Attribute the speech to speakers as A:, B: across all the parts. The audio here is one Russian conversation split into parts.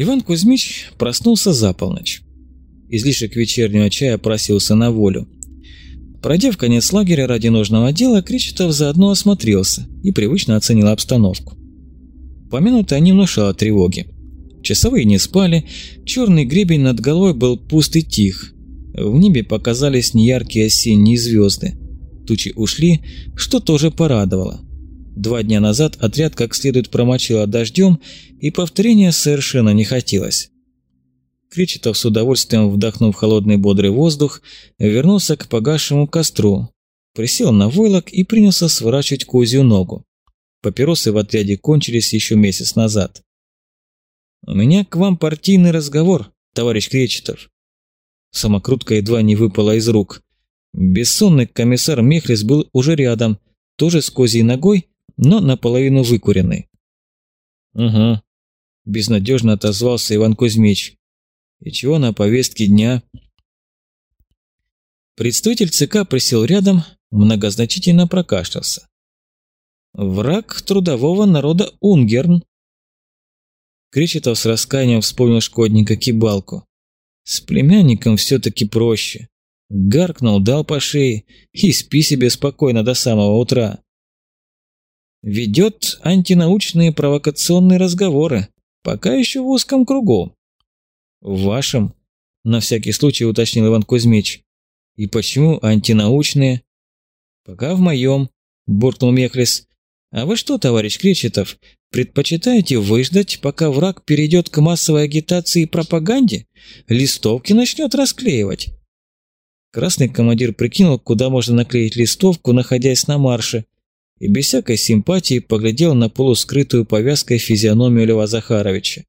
A: Иван Кузьмич проснулся за полночь. Излишек вечернего чая просился на волю. Пройдя в конец лагеря ради нужного дела, Кречетов заодно осмотрелся и привычно оценил обстановку. Помянутая не внушала тревоги. Часовые не спали, черный гребень над головой был пуст и тих. В небе показались неяркие осенние звезды. Тучи ушли, что тоже порадовало. Два дня назад отряд как следует промочило дождем, и повторения совершенно не хотелось. Кречетов с удовольствием вдохнув холодный бодрый воздух, вернулся к погасшему костру, присел на войлок и принялся сворачивать козью ногу. Папиросы в отряде кончились еще месяц назад. «У меня к вам партийный разговор, товарищ Кречетов». Самокрутка едва не выпала из рук. Бессонный комиссар Мехлис был уже рядом, тоже с козьей ногой, но наполовину выкуренный. «Угу», – безнадежно отозвался Иван Кузьмич. «И чего на повестке дня?» Представитель ЦК присел рядом, многозначительно прокашлялся. «Враг трудового народа Унгерн». Кречетов с раскаянием вспомнил шкодника Кибалку. «С племянником все-таки проще». Гаркнул, дал по шее и спи себе спокойно до самого утра. Ведет антинаучные провокационные разговоры, пока еще в узком кругу. В вашем, на всякий случай уточнил Иван Кузьмич. И почему антинаучные? Пока в моем, буркнул Мехлис. А вы что, товарищ Кречетов, предпочитаете выждать, пока враг перейдет к массовой агитации и пропаганде? Листовки начнет расклеивать. Красный командир прикинул, куда можно наклеить листовку, находясь на марше, и без всякой симпатии поглядел на полускрытую повязкой физиономию Льва Захаровича.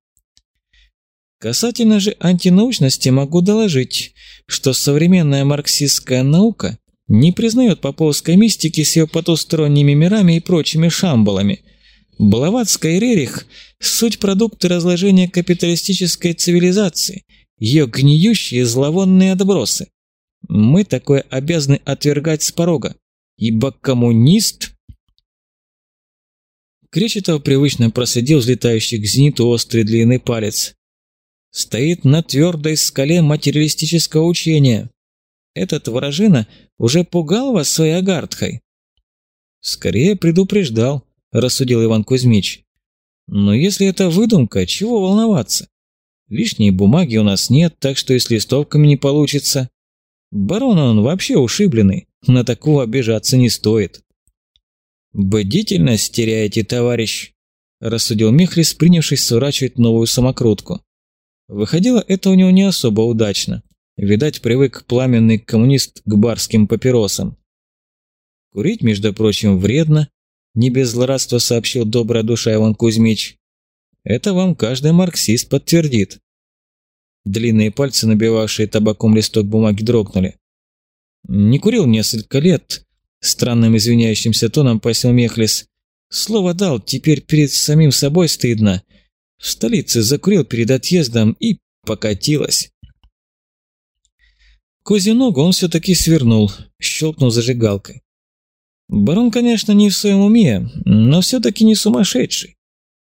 A: Касательно же антинаучности могу доложить, что современная марксистская наука не признает поповской мистики с ее потусторонними мирами и прочими шамбалами. Блаватская Рерих – суть продукты разложения капиталистической цивилизации, ее гниющие зловонные отбросы. Мы такое обязаны отвергать с порога, ибо коммунист Кречетов привычно просидел взлетающий к зениту острый длинный палец. Стоит на твердой скале материалистического учения. Этот вражина уже пугал вас своей агартхой? Скорее предупреждал, рассудил Иван Кузьмич. Но если это выдумка, чего волноваться? Лишней бумаги у нас нет, так что и с листовками не получится. Барон он вообще ушибленный, на такого обижаться не стоит. «Бдительность теряете, товарищ», – рассудил Мехлис, принявшись сворачивать новую самокрутку. Выходило это у него не особо удачно. Видать, привык пламенный коммунист к барским папиросам. Курить, между прочим, вредно, не без злорадства сообщил добрая душа Иван Кузьмич. Это вам каждый марксист подтвердит. Длинные пальцы, набивавшие табаком листок бумаги, дрогнули. Не курил несколько лет, Странным извиняющимся тоном пояснил Мехлис. Слово дал, теперь перед самим собой стыдно. В столице закурил перед отъездом и покатилось. Козью ногу он все-таки свернул, щелкнул зажигалкой. Барон, конечно, не в своем уме, но все-таки не сумасшедший.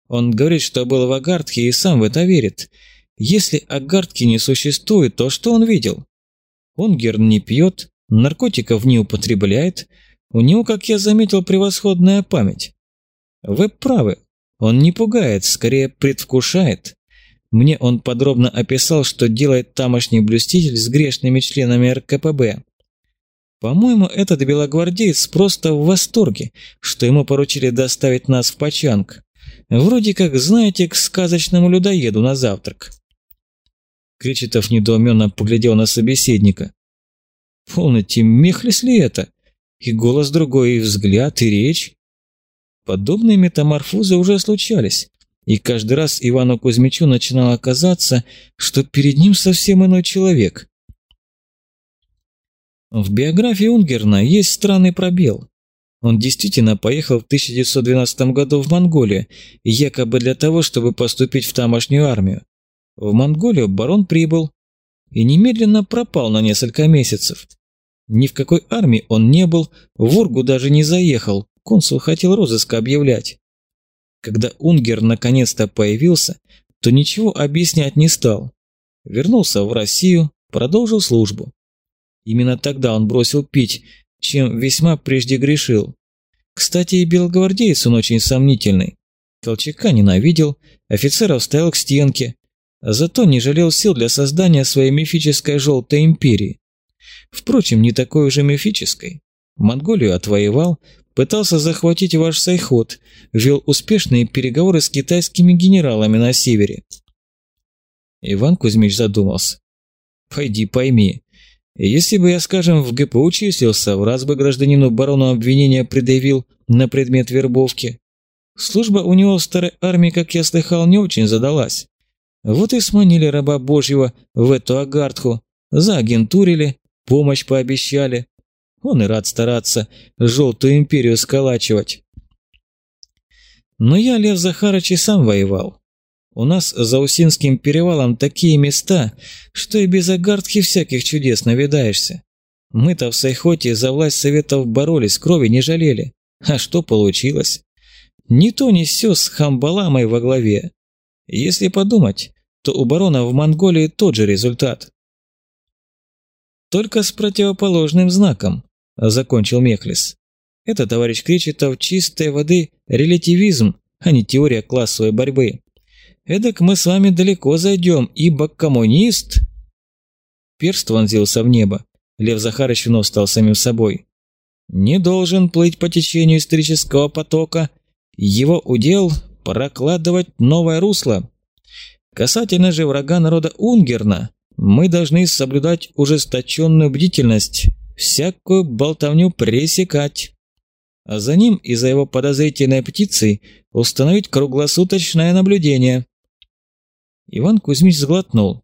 A: Он говорит, что был в Агартке и сам в это верит. Если Агартки не существует, то что он видел? Он герн не пьет, наркотиков не употребляет, у него, как я заметил, превосходная память. Вы правы, он не пугает, скорее предвкушает. Мне он подробно описал, что делает тамошний блюститель с грешными членами РКПБ. По-моему, этот белогвардеец просто в восторге, что ему поручили доставить нас в Пачанг. Вроде как, знаете, к сказочному людоеду на завтрак. Кречетов недоуменно поглядел на собеседника. Полноте, мехлись ли это? И голос другой, и взгляд, и речь. Подобные метаморфозы уже случались, и каждый раз Ивану Кузьмичу начинало казаться, что перед ним совсем иной человек. В биографии Унгерна есть странный пробел. Он действительно поехал в 1912 году в Монголию, якобы для того, чтобы поступить в тамошнюю армию. В Монголию барон прибыл и немедленно пропал на несколько месяцев. Ни в какой армии он не был, в Ургу даже не заехал, консул хотел розыск объявлять. Когда Унгер наконец-то появился, то ничего объяснять не стал. Вернулся в Россию, продолжил службу. Именно тогда он бросил пить, чем весьма прежде грешил. Кстати, и белогвардеец он очень сомнительный. Колчака ненавидел, офицеров стоял к стенке, а зато не жалел сил для создания своей мифической желтой империи. Впрочем, не такой уже мифической. Монголию отвоевал, пытался захватить ваш Сайхот, вел успешные переговоры с китайскими генералами на севере. Иван Кузьмич задумался. «Пойди пойми, если бы я, скажем, в ГПУ числился, в раз бы гражданину барону обвинения предъявил на предмет вербовки. Служба у него в старой армии, как я слыхал, не очень задалась. Вот и сманили раба Божьего в эту агартху, заагентурили, помощь пообещали. Он и рад стараться, желтую империю сколачивать. Но я, Лев Захарыч, и сам воевал. У нас за Усинским перевалом такие места, что и без агартхи всяких чудес навидаешься. Мы-то в Сайхоте за власть советов боролись, крови не жалели. А что получилось? Ни то ни сё с Хамбаламой во главе. Если подумать, то у барона в Монголии тот же результат. Только с противоположным знаком, закончил Мехлис. Это, товарищ Кречетов, чистой воды релятивизм, а не теория классовой борьбы. Эдак мы с вами далеко зайдем, ибо коммунист...» Перст вонзился в небо. Лев Захарыч вновь стал самим собой. «Не должен плыть по течению исторического потока. Его удел – прокладывать новое русло. Касательно же врага народа Унгерна, мы должны соблюдать ужесточенную бдительность, всякую болтовню пресекать. А за ним и за его подозрительной птицей установить круглосуточное наблюдение. Иван Кузьмич сглотнул.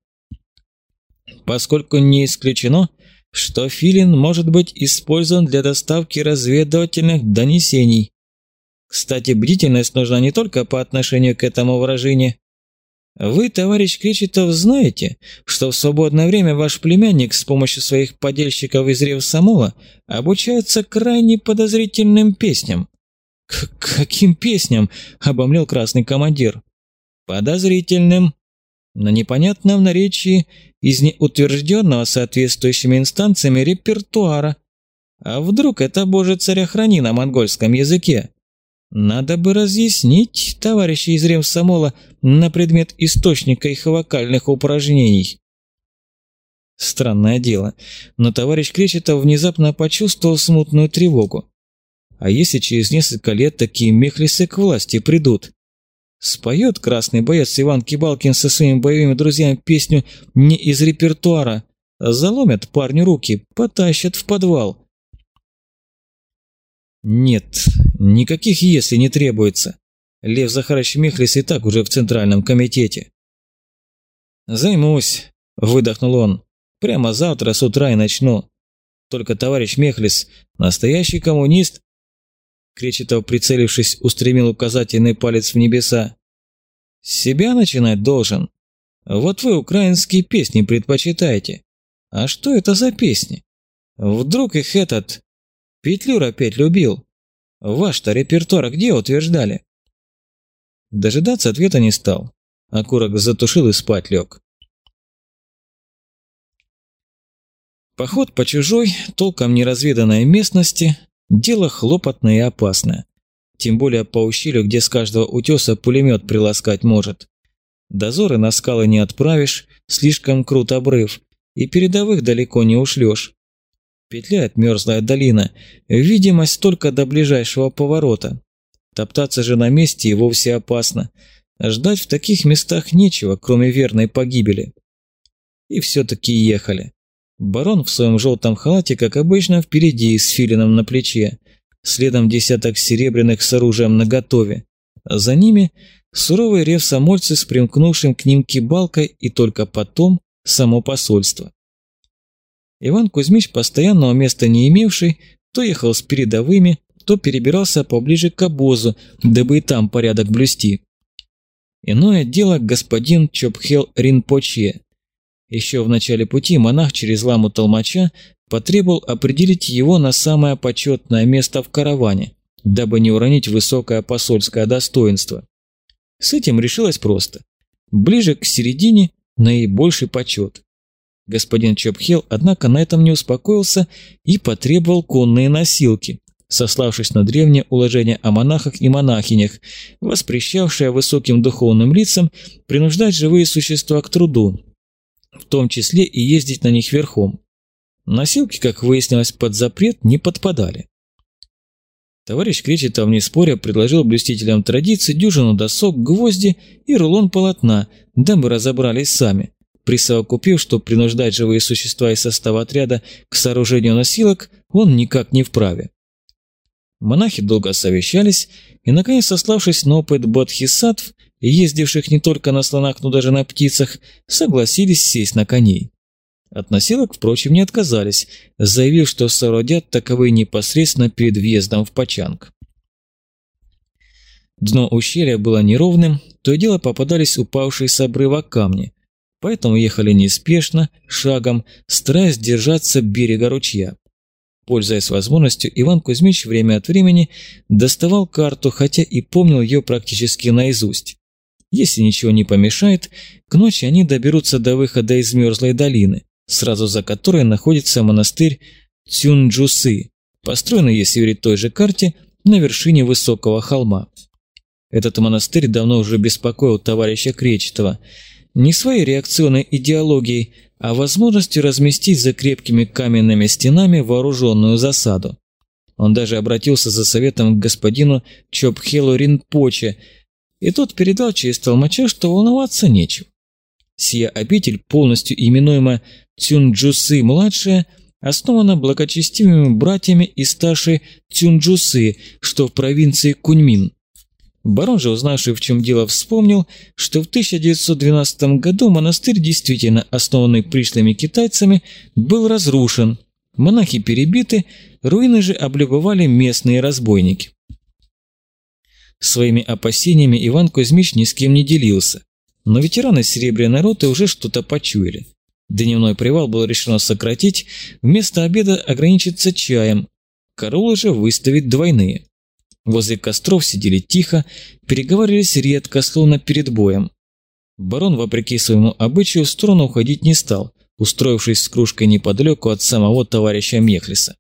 A: Поскольку не исключено, что филин может быть использован для доставки разведывательных донесений. Кстати, бдительность нужна не только по отношению к этому выражению. Вы, товарищ Кречетов, знаете, что в свободное время ваш племянник с помощью своих подельщиков из Ревсамола обучается крайне подозрительным песням. «К каким песням?» – обомлел красный командир. «Подозрительным на непонятном наречии из неутвержденного соответствующими инстанциями репертуара. А вдруг это боже царя храни на монгольском языке? Надо бы разъяснить, товарищи из Ремсамола, на предмет источника их вокальных упражнений. Странное дело, но товарищ Кречетов внезапно почувствовал смутную тревогу. А если через несколько лет такие мехлисы к власти придут? Споет красный боец Иван Кибалкин со своими боевыми друзьями песню не из репертуара, заломят парню руки, потащат в подвал. Нет, никаких «если» не требуется. Лев Захарович Михлис и так уже в Центральном комитете. «Займусь», – выдохнул он. «Прямо завтра с утра и начну. Только товарищ Мехлис, настоящий коммунист, Кречетов, прицелившись, устремил указательный палец в небеса. «Себя начинать должен. Вот вы украинские песни предпочитаете. А что это за песни? Вдруг их этот... Петлюр опять любил? Ваш-то репертуар где утверждали?» Дожидаться ответа не стал. Окурок затушил и спать лег. Поход по чужой, толком неразведанной местности Дело хлопотное и опасное. Тем более по ущелью, где с каждого утеса пулемет приласкать может. Дозоры на скалы не отправишь, слишком крут обрыв, и передовых далеко не ушлешь. Петляет мерзлая долина, видимость только до ближайшего поворота. Топтаться же на месте и вовсе опасно. Ждать в таких местах нечего, кроме верной погибели. И все-таки ехали. Барон в своем желтом халате, как обычно, впереди с филином на плече, следом десяток серебряных с оружием наготове. За ними суровый рев самольцы с примкнувшим к ним кибалкой и только потом само посольство. Иван Кузьмич, постоянного места не имевший, то ехал с передовыми, то перебирался поближе к обозу, дабы и там порядок блюсти. Иное дело господин Чопхел Ринпоче, еще в начале пути монах через ламу толмача потребовал определить его на самое почетное место в караване, дабы не уронить высокое посольское достоинство. С этим решилось просто. ближе к середине наибольший почет. Господин Чопхел, однако, на этом не успокоился и потребовал конные носилки, сославшись на древнее уложение о монахах и монахинях, воспрещавшее высоким духовным лицам принуждать живые существа к труду, в том числе и ездить на них верхом. Носилки, как выяснилось, под запрет не подпадали. Товарищ Кречетов, не споря, предложил блюстителям традиции дюжину досок, гвозди и рулон полотна, дабы разобрались сами, присовокупив, что принуждать живые существа из состава отряда к сооружению носилок он никак не вправе. Монахи долго совещались и, наконец, сославшись на опыт бодхисаттв, ездивших не только на слонах, но даже на птицах, согласились сесть на коней. От носилок, впрочем, не отказались, заявив, что соорудят таковые непосредственно перед въездом в Пачанг. Дно ущелья было неровным, то и дело попадались упавшие с обрыва камни, поэтому ехали неспешно, шагом, стараясь держаться берега ручья. Пользуясь возможностью, Иван Кузьмич время от времени доставал карту, хотя и помнил ее практически наизусть. Если ничего не помешает, к ночи они доберутся до выхода из мерзлой долины, сразу за которой находится монастырь Цюнджусы, построенный, если верить той же карте, на вершине высокого холма. Этот монастырь давно уже беспокоил товарища Кречетова, не своей реакционной идеологией, а возможностью разместить за крепкими каменными стенами вооруженную засаду. Он даже обратился за советом к господину Чопхелу Ринпоче, и тот передал через толмача, что волноваться нечего. Сия обитель, полностью именуема Цюнджусы-младшая, основана благочестивыми братьями из старшей Цюнджусы, что в провинции Куньмин. Барон же, узнавший, в чем дело, вспомнил, что в 1912 году монастырь, действительно основанный пришлыми китайцами, был разрушен, монахи перебиты, руины же облюбовали местные разбойники. Своими опасениями Иван Кузьмич ни с кем не делился, но ветераны Серебряной роты уже что-то почуяли. Дневной привал был решено сократить, вместо обеда ограничиться чаем, караулы же выставить двойные. Возле костров сидели тихо, переговаривались редко, словно перед боем. Барон, вопреки своему обычаю, в сторону уходить не стал, устроившись с кружкой неподалеку от самого товарища Мехлиса.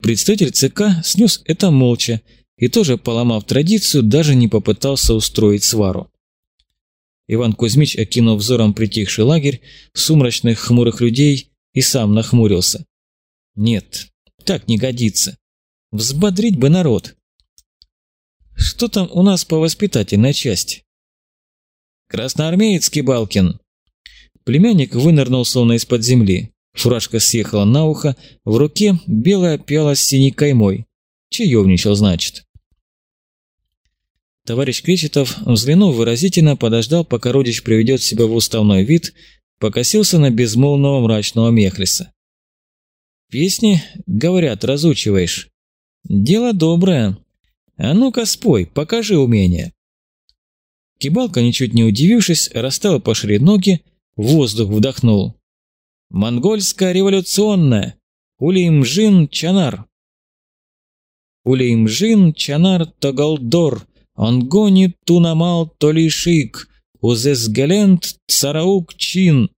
A: Представитель ЦК снес это молча и тоже, поломав традицию, даже не попытался устроить свару. Иван Кузьмич, окинув взором притихший лагерь, сумрачных хмурых людей, и сам нахмурился. Нет, так не годится. Взбодрить бы народ, что там у нас по воспитательной части? Красноармеец Кибалкин. Племянник вынырнул словно из-под земли. Фуражка съехала на ухо, в руке белая пиала с синей каймой. Чаевничал, значит. Товарищ Кречетов, взглянув выразительно, подождал, пока родич приведет себя в уставной вид, покосился на безмолвного мрачного Мехлиса. «Песни, говорят, разучиваешь. Дело доброе. «А ну-ка спой, покажи умение!» Кибалка, ничуть не удивившись, расставил пошире ноги, воздух вдохнул. «Монгольская революционная! Улеймжин Чанар!» Улеймжин Чанар Тогалдор, Онгони Тунамал Толишик, Узесгалент Цараук Чин.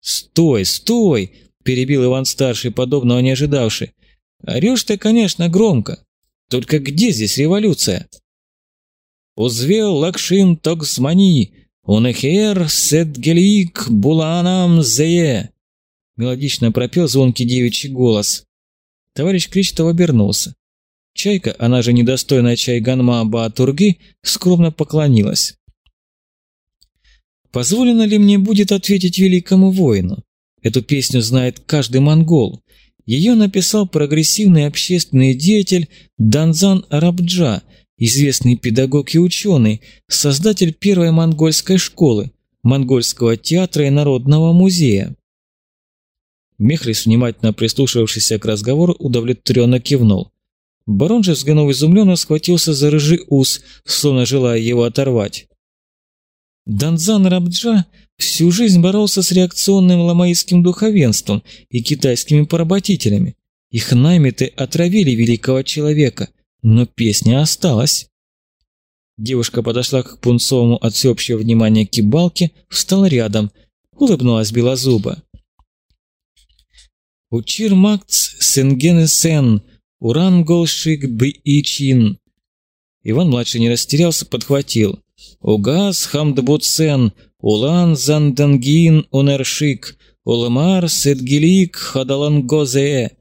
A: «Стой, стой!» – перебил Иван-старший, подобного не ожидавший. «Орешь ты, конечно, громко. Только где здесь революция? Узвел лакшин токсмани, унехер сетгелик буланам зее. Мелодично пропел звонкий девичий голос. Товарищ Кричтов обернулся. Чайка, она же недостойная чайганма Баатурги, скромно поклонилась. Позволено ли мне будет ответить великому воину? Эту песню знает каждый монгол. Ее написал прогрессивный общественный деятель Данзан Арабджа, известный педагог и ученый, создатель первой монгольской школы, монгольского театра и народного музея. Мехлис, внимательно прислушивавшийся к разговору, удовлетворенно кивнул. Барон же, взглянув изумленно, схватился за рыжий ус, словно желая его оторвать. Данзан Рабджа всю жизнь боролся с реакционным ламаистским духовенством и китайскими поработителями. Их наймиты отравили великого человека, но песня осталась. Девушка подошла к пунцовому от всеобщего внимания кибалке, встала рядом, улыбнулась белозуба. Учир макц сенгенесен, уран голшик биичин. Иван-младший не растерялся, подхватил. Угас хамдбуцен, улан зандангин унершик, улмар сетгилик хадалангозе.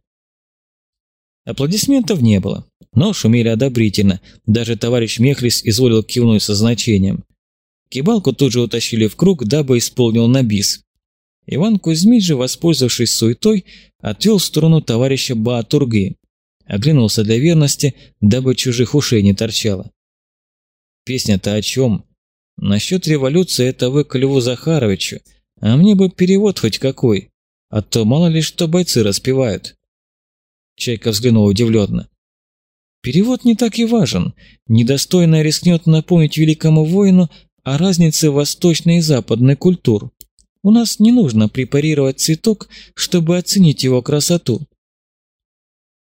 A: Аплодисментов не было, но шумели одобрительно. Даже товарищ Мехлис изволил кивнуть со значением. Кибалку тут же утащили в круг, дабы исполнил на бис. Иван Кузьмич же, воспользовавшись суетой, отвел в сторону товарища Баатурги. Оглянулся для верности, дабы чужих ушей не торчало. Песня-то о чем? Насчет революции это вы к Льву Захаровичу, а мне бы перевод хоть какой, а то мало ли что бойцы распевают. Чайка взглянул удивленно. Перевод не так и важен. Недостойно рискнет напомнить великому воину о разнице восточной и западной культур. У нас не нужно препарировать цветок, чтобы оценить его красоту.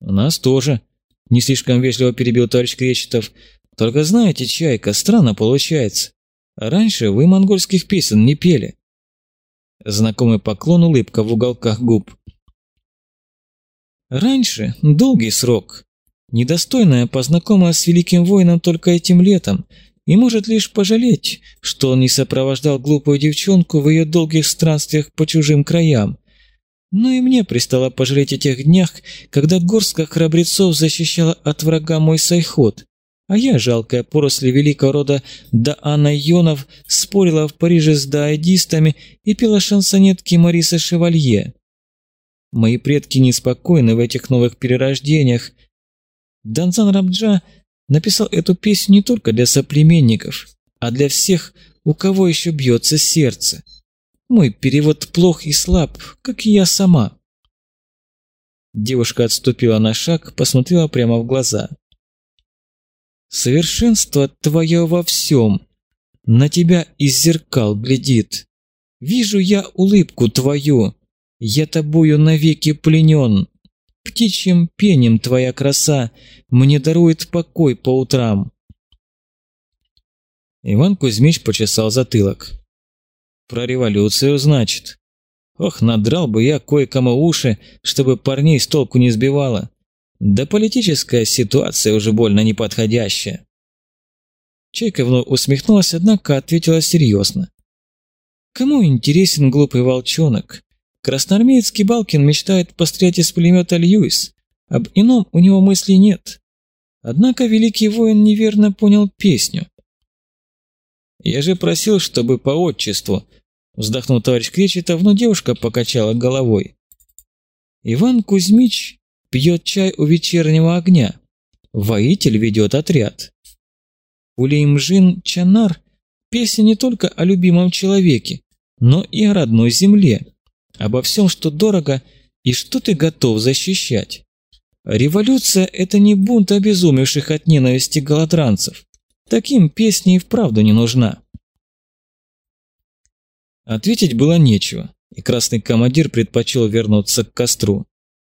A: У нас тоже, не слишком вежливо перебил товарищ Кречетов. Только знаете, Чайка, странно получается. Раньше вы монгольских песен не пели. Знакомый поклон, улыбка в уголках губ. Раньше долгий срок. Недостойная познакомилась с великим воином только этим летом и может лишь пожалеть, что он не сопровождал глупую девчонку в ее долгих странствиях по чужим краям. Но и мне пристало пожалеть о тех днях, когда горстка храбрецов защищала от врага мой сайход, а я, жалкая поросль великого рода Даана Йонов, спорила в Париже с даадистами и пела шансонетки Мариса Шевалье. Мои предки неспокойны в этих новых перерождениях. Данзан Рабджа написал эту песню не только для соплеменников, а для всех, у кого еще бьется сердце. Мой перевод плох и слаб, как и я сама. Девушка отступила на шаг, посмотрела прямо в глаза. «Совершенство твое во всем. На тебя из зеркал глядит. Вижу я улыбку твою, я тобою навеки пленен. Птичьим пенем твоя краса мне дарует покой по утрам. Иван Кузьмич почесал затылок. Про революцию, значит. Ох, надрал бы я кое-кому уши, чтобы парней с толку не сбивало. Да политическая ситуация уже больно неподходящая. Чайка вновь усмехнулась, однако ответила серьезно. Кому интересен глупый волчонок? Красноармеец Кибалкин мечтает пострелять из пулемета Льюис. Об ином у него мыслей нет. Однако великий воин неверно понял песню. «Я же просил, чтобы по отчеству», – вздохнул товарищ Кречетов, но девушка покачала головой. «Иван Кузьмич пьет чай у вечернего огня. Воитель ведет отряд. Улеймжин Чанар – песня не только о любимом человеке, но и о родной земле обо всем, что дорого и что ты готов защищать. Революция – это не бунт обезумевших от ненависти голодранцев. Таким песня и вправду не нужна. Ответить было нечего, и красный командир предпочел вернуться к костру.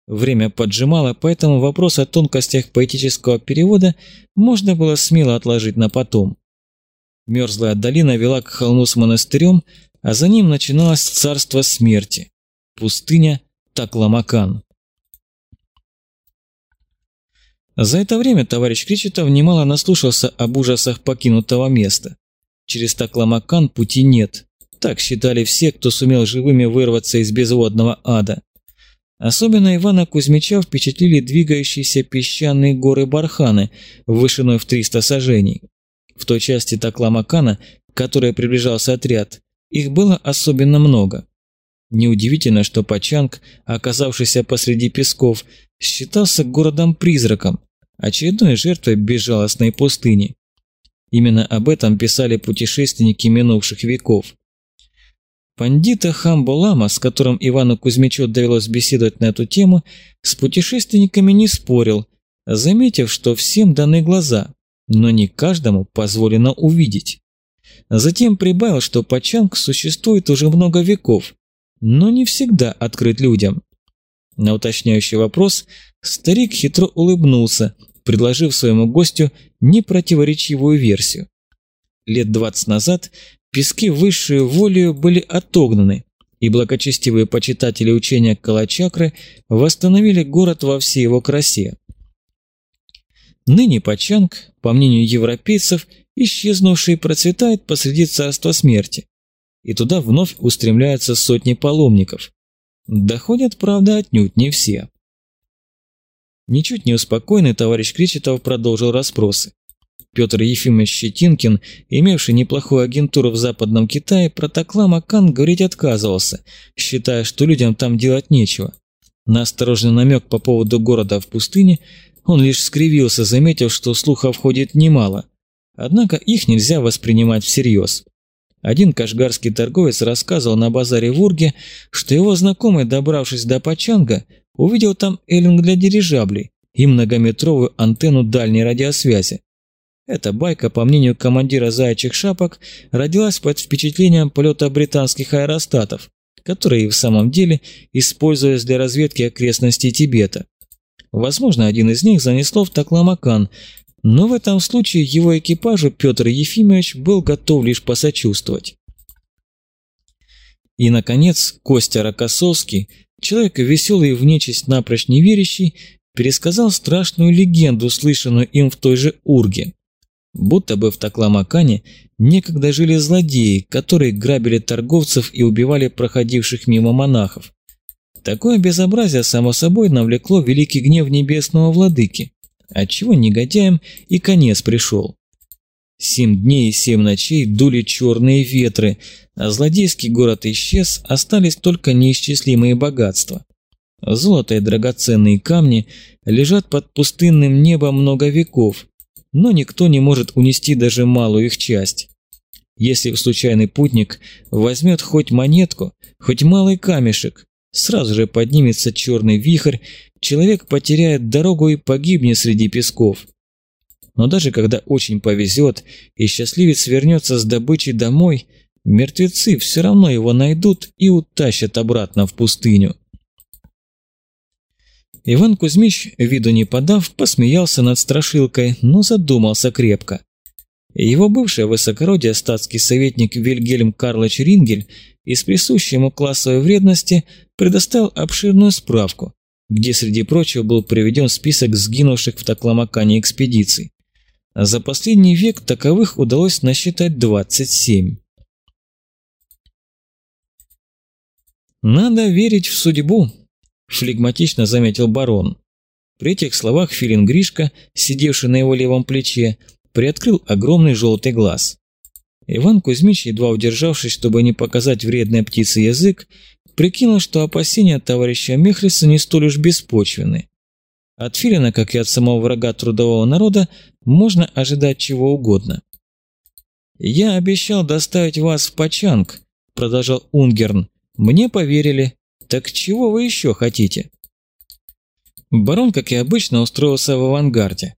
A: Время поджимало, поэтому вопрос о тонкостях поэтического перевода можно было смело отложить на потом. Мерзлая долина вела к холму с монастырем, а за ним начиналось царство смерти. Пустыня Такламакан. За это время товарищ Кричетов немало наслушался об ужасах покинутого места. Через Такламакан пути нет. Так считали все, кто сумел живыми вырваться из безводного ада. Особенно Ивана Кузьмича впечатлили двигающиеся песчаные горы Барханы, вышиной в 300 сажений. В той части Такламакана, к которой приближался отряд, их было особенно много. Неудивительно, что Пачанг, оказавшийся посреди песков, считался городом-призраком, очередной жертвой безжалостной пустыни. Именно об этом писали путешественники минувших веков. Пандита Хамболама, с которым Ивану Кузьмичу довелось беседовать на эту тему, с путешественниками не спорил, заметив, что всем даны глаза, но не каждому позволено увидеть. Затем прибавил, что Пачанг существует уже много веков, но не всегда открыт людям. На уточняющий вопрос старик хитро улыбнулся, предложив своему гостю непротиворечивую версию. Лет двадцать назад пески высшей волею были отогнаны, и благочестивые почитатели учения Калачакры восстановили город во всей его красе. Ныне Пачанг, по мнению европейцев, исчезнувший процветает посреди царства смерти, и туда вновь устремляются сотни паломников. Доходят, правда, отнюдь не все. Ничуть не успокоенный товарищ Кречетов продолжил расспросы. Петр Ефимович Щетинкин, имевший неплохую агентуру в Западном Китае, про Такламакан говорить отказывался, считая, что людям там делать нечего. На осторожный намек по поводу города в пустыне он лишь скривился, заметив, что слухов ходит немало. Однако их нельзя воспринимать всерьез. Один кашгарский торговец рассказывал на базаре в Урге, что его знакомый, добравшись до Пачанга, увидел там эллинг для дирижаблей и многометровую антенну дальней радиосвязи. Эта байка, по мнению командира «Заячьих шапок», родилась под впечатлением полета британских аэростатов, которые в самом деле использовались для разведки окрестностей Тибета. Возможно, один из них занесло в Такламакан, но в этом случае его экипажу Петр Ефимович был готов лишь посочувствовать. И, наконец, Костя Рокоссовский, человек веселый и в нечисть напрочь неверящий, пересказал страшную легенду, слышанную им в той же Урге. Будто бы в Такламакане некогда жили злодеи, которые грабили торговцев и убивали проходивших мимо монахов. Такое безобразие, само собой, навлекло великий гнев небесного владыки, отчего негодяям и конец пришел. Семь дней и семь ночей дули черные ветры, а злодейский город исчез, остались только неисчислимые богатства. Золото и драгоценные камни лежат под пустынным небом много веков, но никто не может унести даже малую их часть. Если случайный путник возьмет хоть монетку, хоть малый камешек, сразу же поднимется черный вихрь человек потеряет дорогу и погибнет среди песков. Но даже когда очень повезет и счастливец вернется с добычей домой, мертвецы все равно его найдут и утащат обратно в пустыню. Иван Кузьмич, виду не подав, посмеялся над страшилкой, но задумался крепко. Его бывший высокородие статский советник Вильгельм Карлович Рингель из присущей ему классовой вредности предоставил обширную справку, где среди прочего был приведен список сгинувших в Такламакане экспедиций. За последний век таковых удалось насчитать 27. «Надо верить в судьбу», – флегматично заметил барон. При этих словах Филин Гришка, сидевший на его левом плече, приоткрыл огромный желтый глаз. Иван Кузьмич, едва удержавшись, чтобы не показать вредной птице язык, прикинул, что опасения товарища Мехлиса не столь уж беспочвены. От Филина, как и от самого врага трудового народа, можно ожидать чего угодно. «Я обещал доставить вас в Пачанг», – продолжал Унгерн. «Мне поверили. Так чего вы еще хотите?» Барон, как и обычно, устроился в авангарде.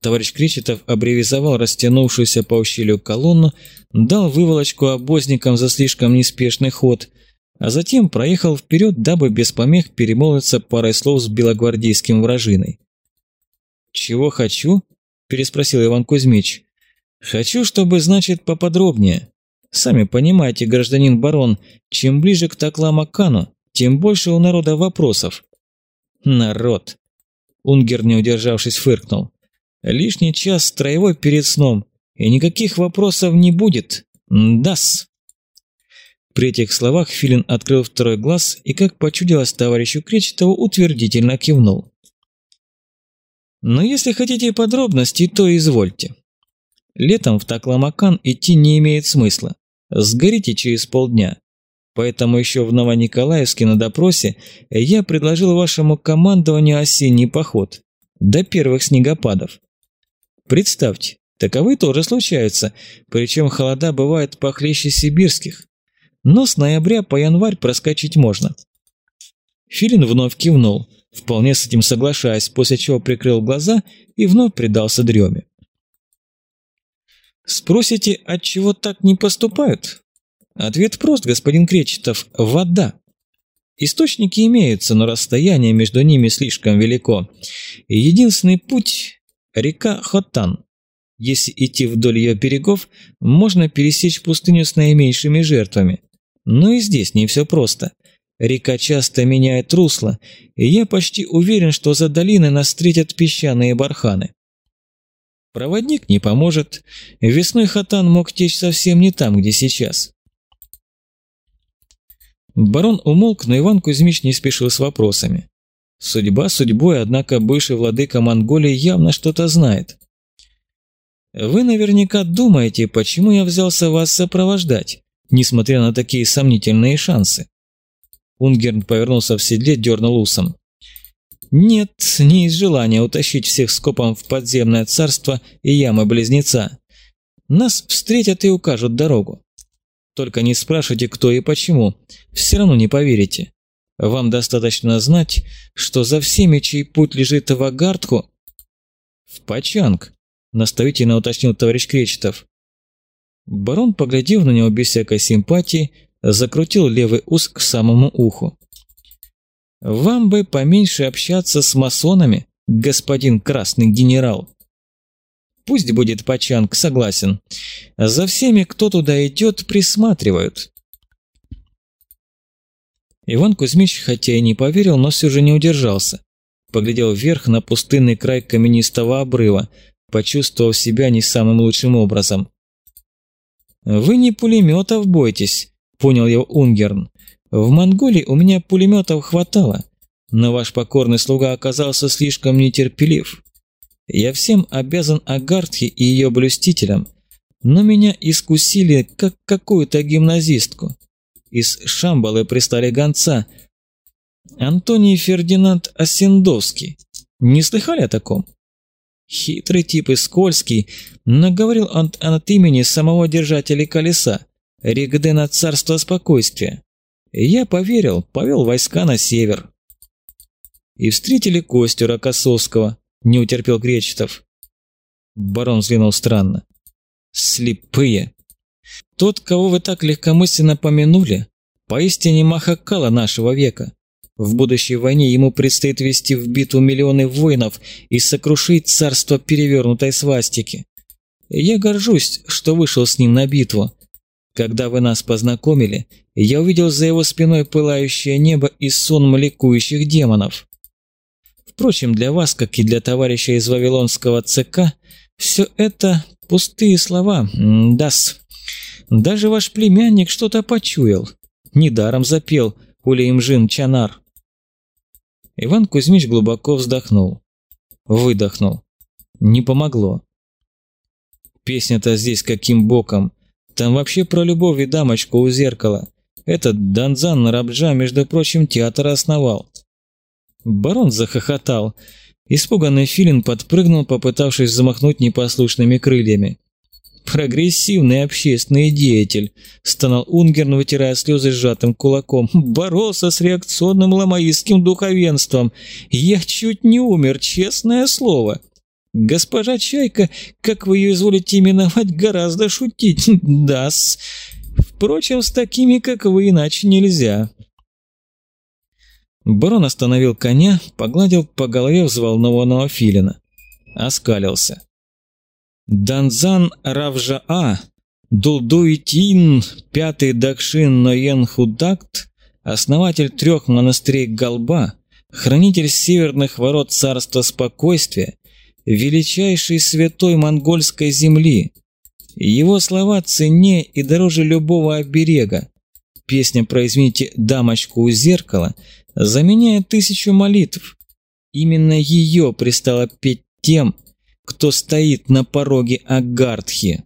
A: Товарищ Кречетов аббревизовал растянувшуюся по ущелью колонну, дал выволочку обозникам за слишком неспешный ход – а затем проехал вперед, дабы без помех перемолвиться парой слов с белогвардейским вражиной. «Чего хочу?» – переспросил Иван Кузьмич. «Хочу, чтобы, значит, поподробнее. Сами понимаете, гражданин барон, чем ближе к Такламакану, тем больше у народа вопросов». «Народ!» – Унгер, не удержавшись, фыркнул. «Лишний час строевой перед сном, и никаких вопросов не будет. Дас!» При этих словах Филин открыл второй глаз и, как почудилось товарищу Кречетову, утвердительно кивнул. Но если хотите подробностей, то извольте. Летом в Такламакан идти не имеет смысла. Сгорите через полдня. Поэтому еще в Новониколаевске на допросе я предложил вашему командованию осенний поход. До первых снегопадов. Представьте, таковы тоже случаются, причем холода бывают похлеще сибирских но с ноября по январь проскочить можно. Филин вновь кивнул, вполне с этим соглашаясь, после чего прикрыл глаза и вновь предался дреме. Спросите, от чего так не поступают? Ответ прост, господин Кречетов – вода. Источники имеются, но расстояние между ними слишком велико. Единственный путь – река Хотан. Если идти вдоль ее берегов, можно пересечь пустыню с наименьшими жертвами. Но и здесь не все просто. Река часто меняет русло, и я почти уверен, что за долиной нас встретят песчаные барханы. Проводник не поможет. Весной Хатан мог течь совсем не там, где сейчас. Барон умолк, но Иван Кузьмич не спешил с вопросами. Судьба судьбой, однако бывший владыка Монголии явно что-то знает. Вы наверняка думаете, почему я взялся вас сопровождать, несмотря на такие сомнительные шансы. Унгерн повернулся в седле, дернул усом. Нет, не из желания утащить всех скопом в подземное царство и ямы-близнеца. Нас встретят и укажут дорогу. Только не спрашивайте, кто и почему, все равно не поверите. Вам достаточно знать, что за всеми, чей путь лежит в Агартку... В Пачанг, наставительно уточнил товарищ Кречетов. Барон, поглядев на него без всякой симпатии, закрутил левый ус к самому уху. «Вам бы поменьше общаться с масонами, господин красный генерал». «Пусть будет Пачанг, согласен. За всеми, кто туда идет, присматривают. Иван Кузьмич, хотя и не поверил, но все же не удержался. Поглядел вверх на пустынный край каменистого обрыва, почувствовав себя не самым лучшим образом. «Вы не пулеметов бойтесь», — понял его Унгерн. «В Монголии у меня пулеметов хватало, но ваш покорный слуга оказался слишком нетерпелив. Я всем обязан Агартхе и ее блюстителям, но меня искусили, как какую-то гимназистку. Из Шамбалы пристали гонца. Антоний Фердинанд Осендовский. Не слыхали о таком? Хитрый тип и скользкий, наговорил он от имени самого держателя колеса, Ригдена Царства Спокойствия. Я поверил, повел войска на север. И встретили Костю Рокоссовского, не утерпел Кречетов. Барон взглянул странно. Слепые. Тот, кого вы так легкомысленно помянули, поистине Махакала нашего века. В будущей войне ему предстоит вести в битву миллионы воинов и сокрушить царство перевернутой свастики. Я горжусь, что вышел с ним на битву. Когда вы нас познакомили, я увидел за его спиной пылающее небо и сон ликующих демонов. Впрочем, для вас, как и для товарища из Вавилонского ЦК, все это пустые слова, дас. Даже ваш племянник что-то почуял. Недаром запел Улеймжин Чанар. Иван Кузьмич глубоко вздохнул. Выдохнул. Не помогло. Песня-то здесь каким боком? Там вообще про любовь и дамочку у зеркала. Этот Данзан Рабджа, между прочим, театр основал. Барон захохотал. Испуганный филин подпрыгнул, попытавшись замахнуть непослушными крыльями. «Прогрессивный общественный деятель», – стонал Унгерн, вытирая слезы сжатым кулаком. «Боролся с реакционным ламаистским духовенством. Я чуть не умер, честное слово. Госпожа Чайка, как вы ее изволите именовать, гораздо шутить. Да-с. Впрочем, с такими, как вы, иначе нельзя». Барон остановил коня, погладил по голове взволнованного филина. Оскалился. Данзан Равжаа, Дулдуитин, пятый Дакшин Ноен Худакт, основатель трех монастырей Галба, хранитель северных ворот царства спокойствия, величайший святой монгольской земли. Его слова ценнее и дороже любого оберега. Песня про «Извините, дамочку у зеркала» заменяет тысячу молитв. Именно ее пристало петь тем, кто стоит на пороге Агартхи.